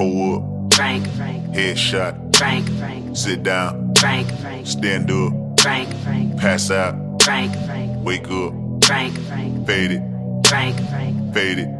Cold. Frank. Headshot. Frank. Sit down. Frank. Stand up. Frank. Pass out. Frank. Wake up. Frank. Faded. Frank. it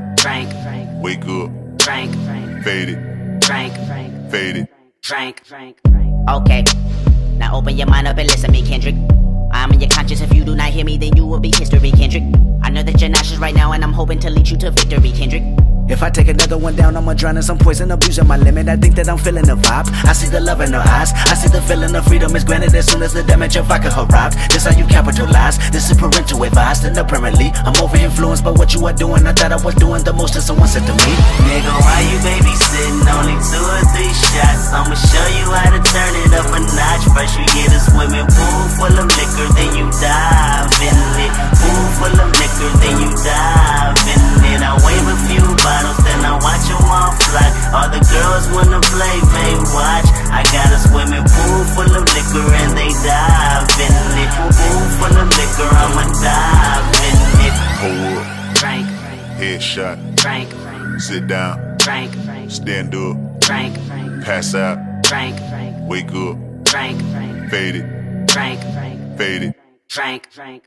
Frank, Frank, Wake up. Frank, Frank, Fade it. Frank, Frank, Fade it. Frank, Frank, Frank. Okay, now open your mind up and listen to me, Kendrick. I'm in your conscience. If you do not hear me, then you will be history, Kendrick. I know that you're nauseous right now, and I'm hoping to lead you to victory, Kendrick. If I take another one down, I'ma drown in some poison, abusing my limit. I think that I'm feeling the vibe. I see the love in her eyes. I see the feeling of freedom is granted as soon as the damage of vodka arrives. This how you capitalize. This is parental advice, and apparently I'm over influenced by what you are doing. I thought I was doing the most, and someone said to me, Nigga, why you babysitting? Sit down. Frank, Frank, Stand up. Frank, Frank, Pass out. Frank, Frank, Wake up. Frank, Frank, Fade it. Frank, Frank, Fade it. Frank, Frank.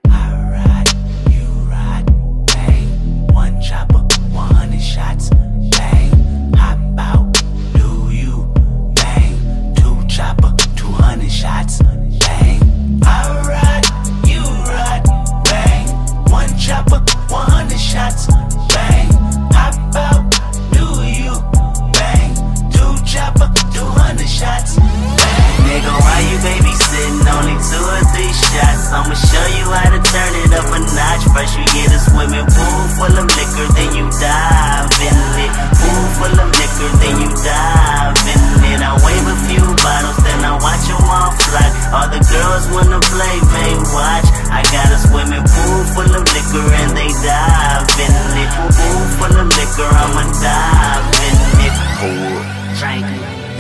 Girls wanna play, they watch. I got a swimming pool full of liquor and they dive in it. Pool full of liquor, I'ma dive in it. Up. Frank,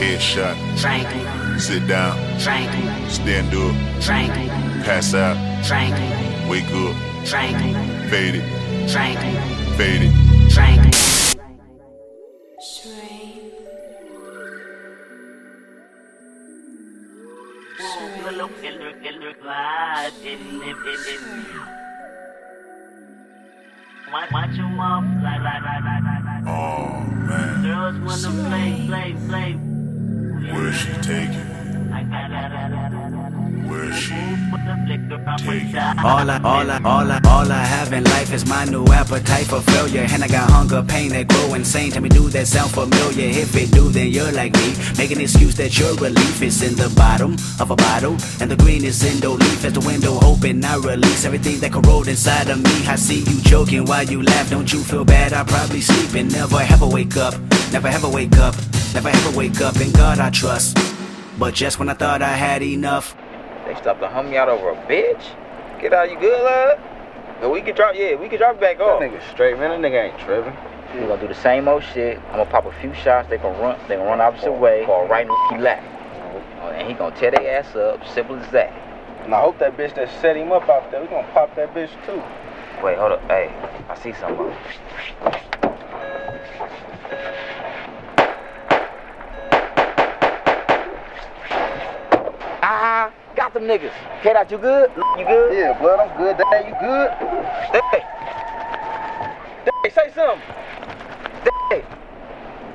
Headshot. Frank, Sit down. Frank, Stand up. Frank, Pass out. Frank, Wake up. Frank, Fade it. Frank, Fade it. Watch them fly. Oh man. Girls wanna play, play, play. Where's she taking? All I, all I, all I, all I have in life is my new appetite for failure. And I got hunger, pain that grow insane. Tell me, do that sound familiar? If it do, then you're like me. Make an excuse that your relief is in the bottom of a bottle. And the green is in the leaf as the window open. I release everything that corrode inside of me. I see you joking while you laugh. Don't you feel bad? I probably sleep and never ever wake up. Never ever wake up. Never ever wake up. In God I trust. But just when I thought I had enough. They stopped the homie out over a bitch. Get out, you good, love? Yeah, we can drop, yeah, we can drop back off. That nigga straight, man. That nigga ain't tripping. We gonna do the same old shit. I'm gonna pop a few shots. They gonna run. They gonna run opposite way. Fall right in the lap. And he gonna tear their ass up. Simple as that. And I hope that bitch that set him up out there, we gonna pop that bitch too. Wait, hold up. Hey, I see something. Them niggas. Get out, you good? You good? Yeah, blood, I'm good. Dad, you good? Hey, hey, say something. Hey,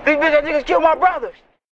these bitch niggas killed my brother.